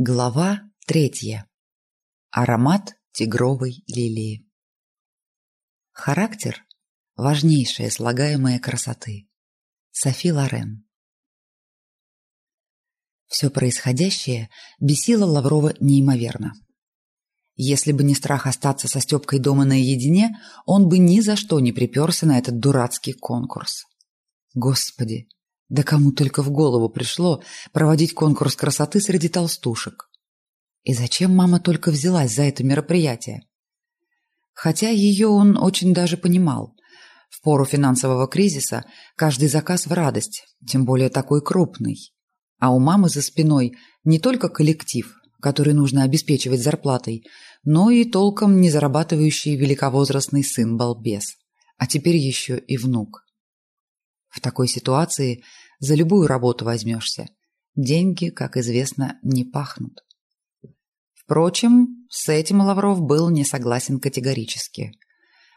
Глава третья. Аромат тигровой лилии. Характер – важнейшее слагаемое красоты. Софи Лорен. Все происходящее бесило Лаврова неимоверно. Если бы не страх остаться со Степкой дома наедине, он бы ни за что не приперся на этот дурацкий конкурс. Господи, да кому только в голову пришло проводить конкурс красоты среди толстушек. И зачем мама только взялась за это мероприятие? Хотя ее он очень даже понимал. В пору финансового кризиса каждый заказ в радость, тем более такой крупный. А у мамы за спиной не только коллектив, который нужно обеспечивать зарплатой, но и толком не зарабатывающий великовозрастный сын-балбес, а теперь еще и внук. В такой ситуации за любую работу возьмешься. Деньги, как известно, не пахнут. Впрочем, с этим Лавров был не согласен категорически.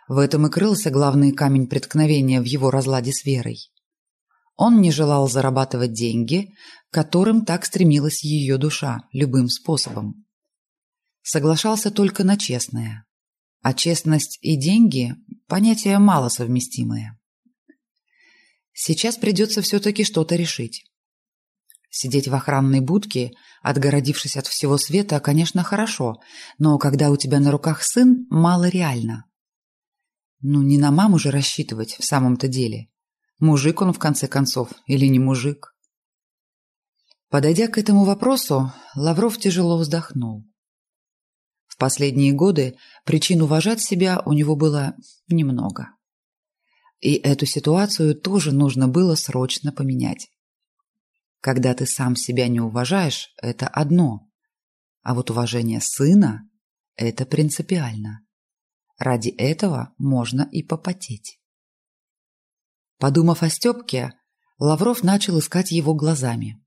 В этом и крылся главный камень преткновения в его разладе с Верой. Он не желал зарабатывать деньги, которым так стремилась ее душа, любым способом. Соглашался только на честное. А честность и деньги – понятия малосовместимые. Сейчас придется все-таки что-то решить. Сидеть в охранной будке, отгородившись от всего света, конечно, хорошо, но когда у тебя на руках сын, мало реально. Ну, не на маму же рассчитывать в самом-то деле. Мужик он, в конце концов, или не мужик? Подойдя к этому вопросу, Лавров тяжело вздохнул. В последние годы причин уважать себя у него было немного. И эту ситуацию тоже нужно было срочно поменять. Когда ты сам себя не уважаешь, это одно. А вот уважение сына – это принципиально. Ради этого можно и попотеть. Подумав о Степке, Лавров начал искать его глазами.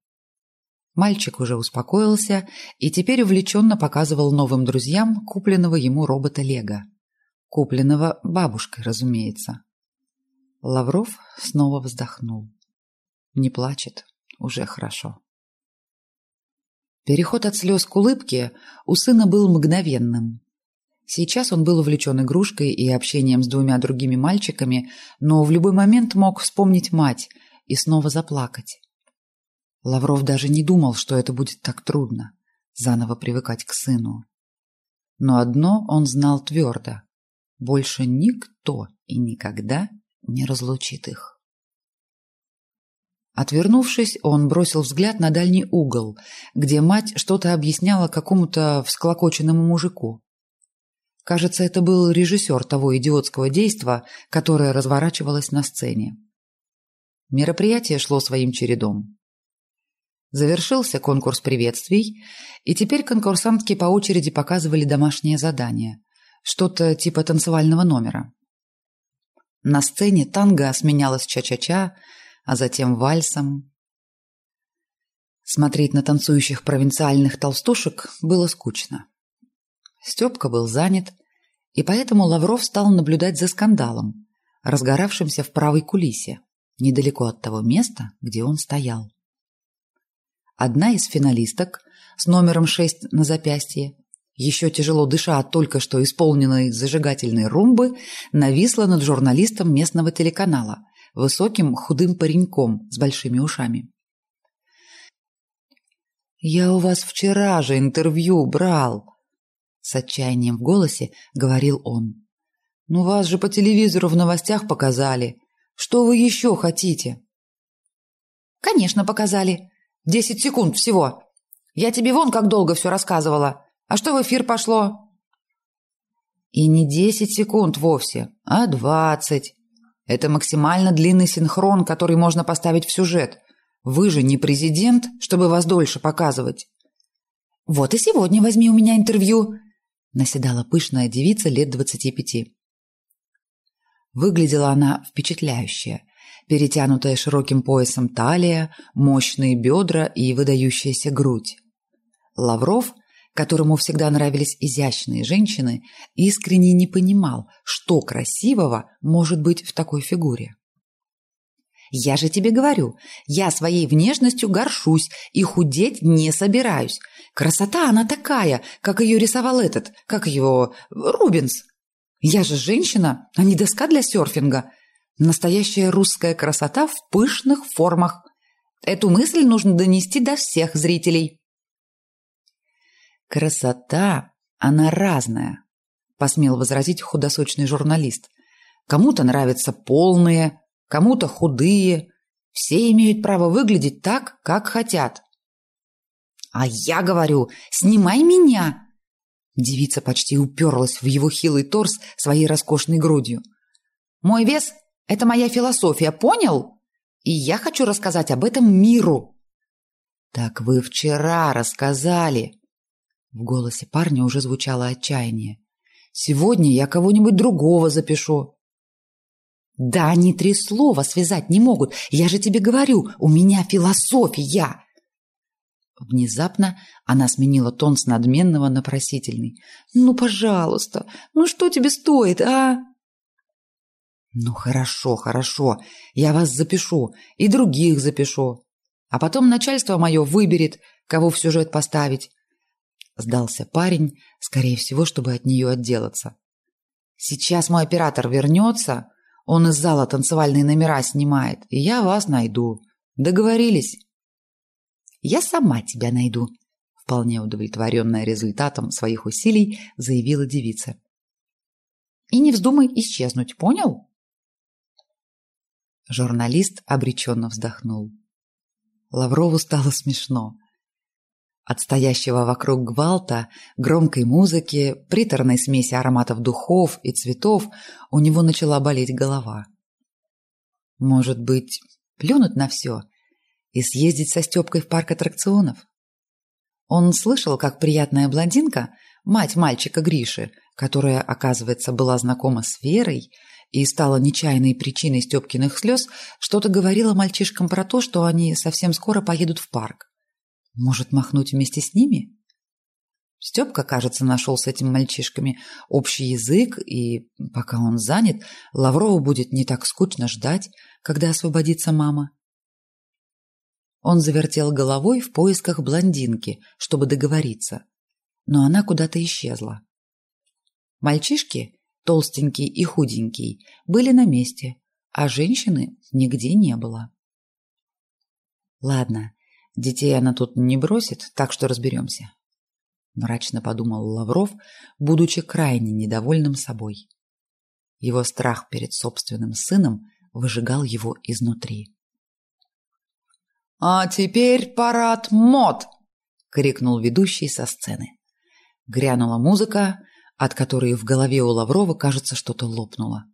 Мальчик уже успокоился и теперь увлеченно показывал новым друзьям купленного ему робота Лего. Купленного бабушкой, разумеется. Лавров снова вздохнул. Не плачет, уже хорошо. Переход от слез к улыбке у сына был мгновенным. Сейчас он был увлечен игрушкой и общением с двумя другими мальчиками, но в любой момент мог вспомнить мать и снова заплакать. Лавров даже не думал, что это будет так трудно – заново привыкать к сыну. Но одно он знал твердо – больше никто и никогда не разлучит их. Отвернувшись, он бросил взгляд на дальний угол, где мать что-то объясняла какому-то всклокоченному мужику. Кажется, это был режиссер того идиотского действа, которое разворачивалось на сцене. Мероприятие шло своим чередом. Завершился конкурс приветствий, и теперь конкурсантки по очереди показывали домашнее задание, что-то типа танцевального номера. На сцене танго сменялась ча-ча-ча, а затем вальсом. Смотреть на танцующих провинциальных толстушек было скучно. Степка был занят, и поэтому Лавров стал наблюдать за скандалом, разгоравшимся в правой кулисе, недалеко от того места, где он стоял. Одна из финалисток с номером 6 на запястье еще тяжело дыша от только что исполненной зажигательной румбы, нависла над журналистом местного телеканала, высоким худым пареньком с большими ушами. «Я у вас вчера же интервью брал», — с отчаянием в голосе говорил он. «Ну вас же по телевизору в новостях показали. Что вы еще хотите?» «Конечно, показали. Десять секунд всего. Я тебе вон как долго все рассказывала. А что в эфир пошло? И не десять секунд вовсе, а двадцать. Это максимально длинный синхрон, который можно поставить в сюжет. Вы же не президент, чтобы вас дольше показывать. Вот и сегодня возьми у меня интервью, наседала пышная девица лет двадцати пяти. Выглядела она впечатляюще. Перетянутая широким поясом талия, мощные бедра и выдающаяся грудь. Лавров которому всегда нравились изящные женщины, искренне не понимал, что красивого может быть в такой фигуре. «Я же тебе говорю, я своей внешностью горшусь и худеть не собираюсь. Красота она такая, как ее рисовал этот, как его, Рубинс. Я же женщина, а не доска для серфинга. Настоящая русская красота в пышных формах. Эту мысль нужно донести до всех зрителей. Красота, она разная, посмел возразить худосочный журналист. Кому-то нравятся полные, кому-то худые. Все имеют право выглядеть так, как хотят. А я говорю, снимай меня. Девица почти уперлась в его хилый торс своей роскошной грудью. Мой вес – это моя философия, понял? И я хочу рассказать об этом миру. Так вы вчера рассказали. В голосе парня уже звучало отчаяние. Сегодня я кого-нибудь другого запишу. Да они три слова связать не могут. Я же тебе говорю, у меня философия. Внезапно она сменила тон с надменного на просительный. «Ну, пожалуйста, ну что тебе стоит, а?» «Ну, хорошо, хорошо, я вас запишу и других запишу. А потом начальство мое выберет, кого в сюжет поставить». Сдался парень, скорее всего, чтобы от нее отделаться. «Сейчас мой оператор вернется, он из зала танцевальные номера снимает, и я вас найду. Договорились?» Я сама тебя найду, вполне удовлетворенная результатом своих усилий, заявила девица. И не вздумай исчезнуть, понял? Журналист обреченно вздохнул. Лаврову стало смешно. От стоящего вокруг гвалта, громкой музыки, приторной смеси ароматов духов и цветов у него начала болеть голова. Может быть, плюнуть на все и съездить со Степкой в парк аттракционов. Он слышал, как приятная блондинка, мать мальчика Гриши, которая, оказывается, была знакома с Верой и стала нечаянной причиной Степкиных слез, что-то говорила мальчишкам про то, что они совсем скоро поедут в парк. Может, махнуть вместе с ними? Степка, кажется, нашел с этими мальчишками общий язык, и пока он занят, Лаврову будет не так скучно ждать, когда освободится мама. Он завертел головой в поисках блондинки, чтобы договориться. Но она куда-то исчезла. Мальчишки, толстенький и худенький, были на месте, а женщины нигде не было. Ладно, детей она тут не бросит, так что разберемся. Мрачно подумал Лавров, будучи крайне недовольным собой. Его страх перед собственным сыном выжигал его изнутри. «А теперь парад мод!» — крикнул ведущий со сцены. Грянула музыка, от которой в голове у Лаврова, кажется, что-то лопнуло.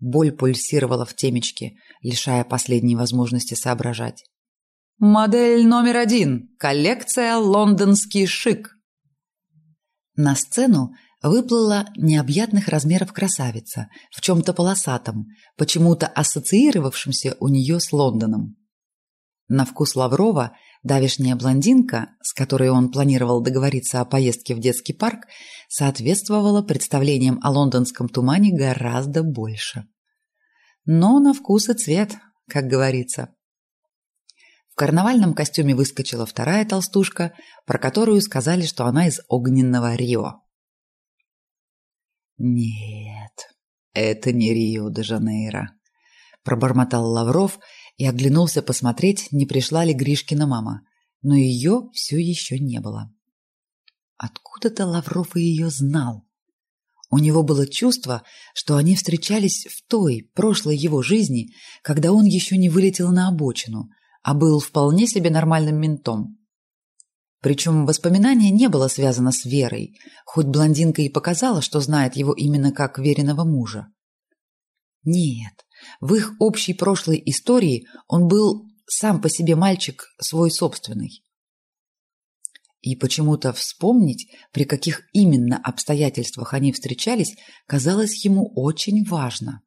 Боль пульсировала в темечке, лишая последней возможности соображать. «Модель номер один. Коллекция «Лондонский шик». На сцену выплыла необъятных размеров красавица в чем-то полосатом, почему-то ассоциировавшемся у нее с Лондоном. На вкус Лаврова давешняя блондинка, с которой он планировал договориться о поездке в детский парк, соответствовала представлениям о лондонском тумане гораздо больше. Но на вкус и цвет, как говорится. В карнавальном костюме выскочила вторая толстушка, про которую сказали, что она из огненного Рио. «Нет, это не Рио-де-Жанейро», – пробормотал Лавров – и оглянулся посмотреть, не пришла ли Гришкина мама, но ее все еще не было. Откуда-то Лавров и ее знал. У него было чувство, что они встречались в той, прошлой его жизни, когда он еще не вылетел на обочину, а был вполне себе нормальным ментом. Причем воспоминание не было связано с Верой, хоть блондинка и показала, что знает его именно как веренного мужа. Нет, в их общей прошлой истории он был сам по себе мальчик свой собственный. И почему-то вспомнить, при каких именно обстоятельствах они встречались, казалось ему очень важно.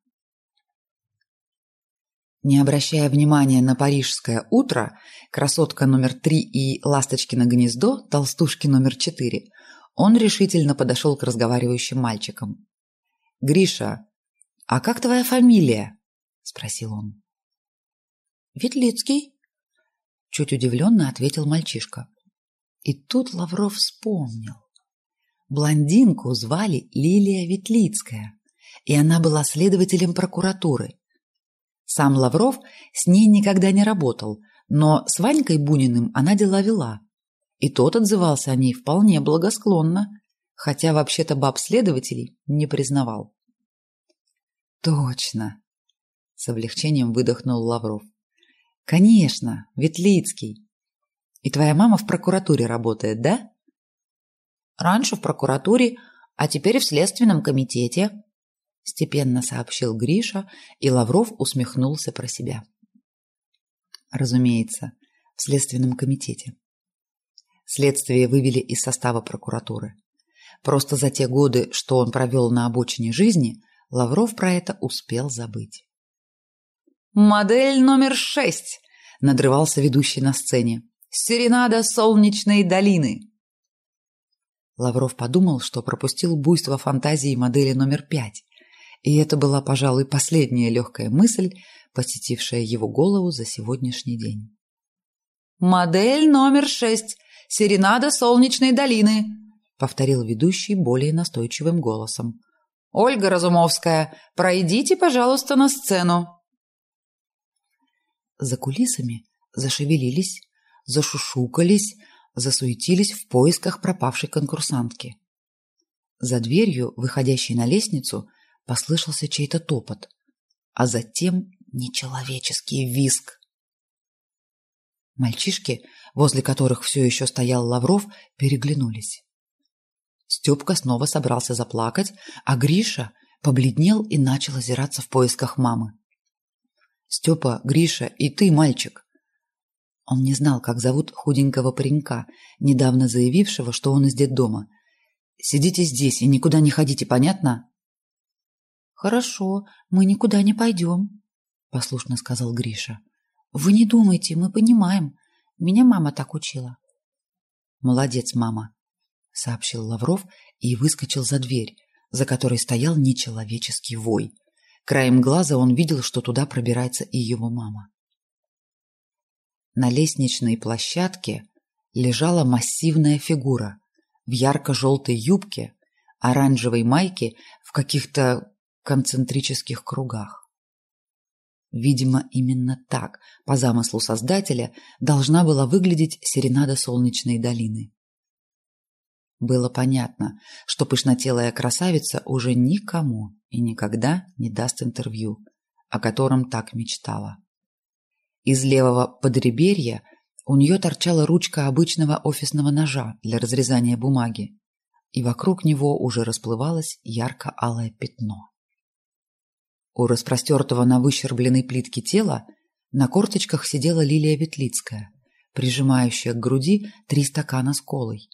Не обращая внимания на парижское утро, красотка номер три и ласточкино гнездо, толстушки номер четыре, он решительно подошел к разговаривающим мальчикам. «Гриша, а как твоя фамилия?» спросил он. Ветлицкий, чуть удивленно ответил мальчишка. И тут Лавров вспомнил. Блондинку звали Лилия Ветлицкая, и она была следователем прокуратуры. Сам Лавров с ней никогда не работал, но с Ванькой Буниным она дела вела. И тот отзывался о ней вполне благосклонно, хотя вообще-то баб-следователей не признавал. «Точно!» — с облегчением выдохнул Лавров. «Конечно, Ветлицкий. И твоя мама в прокуратуре работает, да?» «Раньше в прокуратуре, а теперь в следственном комитете», — степенно сообщил Гриша, и Лавров усмехнулся про себя. Разумеется, в следственном комитете. Следствие вывели из состава прокуратуры. Просто за те годы, что он провел на обочине жизни, Лавров про это успел забыть. «Модель номер шесть!» — надрывался ведущий на сцене. «Серенада солнечной долины!» Лавров подумал, что пропустил буйство фантазии модели номер пять, и это была, пожалуй, последняя легкая мысль, посетившая его голову за сегодняшний день. «Модель номер шесть! Серенада солнечной долины!» — повторил ведущий более настойчивым голосом. «Ольга Разумовская, пройдите, пожалуйста, на сцену!» За кулисами зашевелились, зашушукались, засуетились в поисках пропавшей конкурсантки. За дверью, выходящей на лестницу, послышался чей-то топот, а затем нечеловеческий визг. Мальчишки, возле которых все еще стоял Лавров, переглянулись. Степка снова собрался заплакать, а Гриша побледнел и начал озираться в поисках мамы. «Степа, Гриша, и ты, мальчик!» Он не знал, как зовут худенького паренька, недавно заявившего, что он из детдома. «Сидите здесь и никуда не ходите, понятно?» «Хорошо, мы никуда не пойдем», — послушно сказал Гриша. «Вы не думайте, мы понимаем. Меня мама так учила». «Молодец, мама», — сообщил Лавров и выскочил за дверь, за которой стоял нечеловеческий вой. Краем глаза он видел, что туда пробирается и его мама. На лестничной площадке лежала массивная фигура в ярко-желтой юбке, оранжевой майке в каких-то концентрических кругах. Видимо, именно так, по замыслу создателя, должна была выглядеть серенада солнечной долины. Было понятно, что пышнотелая красавица уже никому и никогда не даст интервью, о котором так мечтала. Из левого подреберья у нее торчала ручка обычного офисного ножа для разрезания бумаги, и вокруг него уже расплывалось ярко-алое пятно. У распростертого на выщербленной плитке тела на корточках сидела Лилия Ветлицкая, прижимающая к груди три стакана с колой.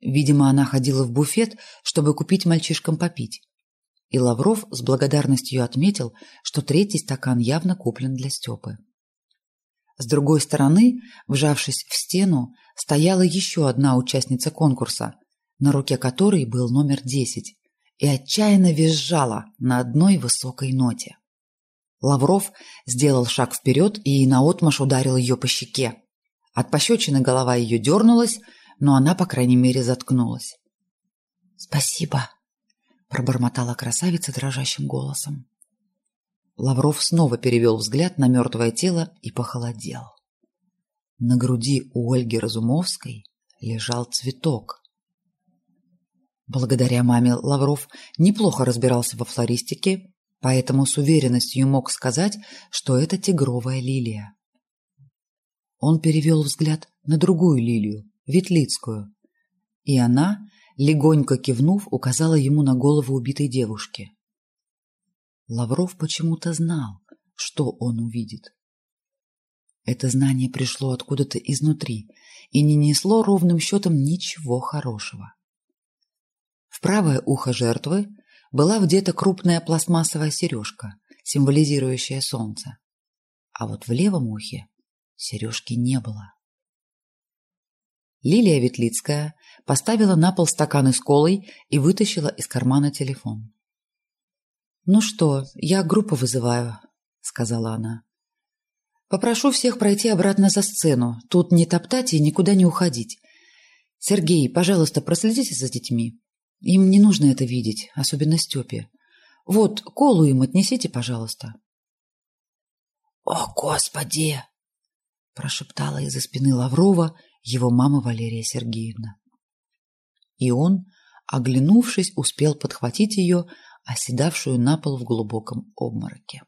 Видимо, она ходила в буфет, чтобы купить мальчишкам попить. И Лавров с благодарностью отметил, что третий стакан явно куплен для Степы. С другой стороны, вжавшись в стену, стояла еще одна участница конкурса, на руке которой был номер десять, и отчаянно визжала на одной высокой ноте. Лавров сделал шаг вперед и наотмашь ударил ее по щеке. От пощечины голова ее дернулась, но она, по крайней мере, заткнулась. «Спасибо», — пробормотала красавица дрожащим голосом. Лавров снова перевел взгляд на мертвое тело и похолодел. На груди у Ольги Разумовской лежал цветок. Благодаря маме Лавров неплохо разбирался во флористике, поэтому с уверенностью мог сказать, что это тигровая лилия. Он перевел взгляд на другую лилию, Ветлицкую, и она, легонько кивнув, указала ему на голову убитой девушки. Лавров почему-то знал, что он увидит. Это знание пришло откуда-то изнутри и не несло ровным счетом ничего хорошего. В правое ухо жертвы была вдета крупная пластмассовая сережка, символизирующая солнце. А вот в левом ухе сережки не было. Лилия Ветлицкая поставила на пол стаканы с колой и вытащила из кармана телефон. «Ну что, я группу вызываю», — сказала она. «Попрошу всех пройти обратно за сцену. Тут не топтать и никуда не уходить. Сергей, пожалуйста, проследите за детьми. Им не нужно это видеть, особенно Степе. Вот, колу им отнесите, пожалуйста. «О, Господи!» – прошептала из-за спины Лаврова его мама Валерия Сергеевна. И он, оглянувшись, успел подхватить ее, оседавшую на пол в глубоком обмороке.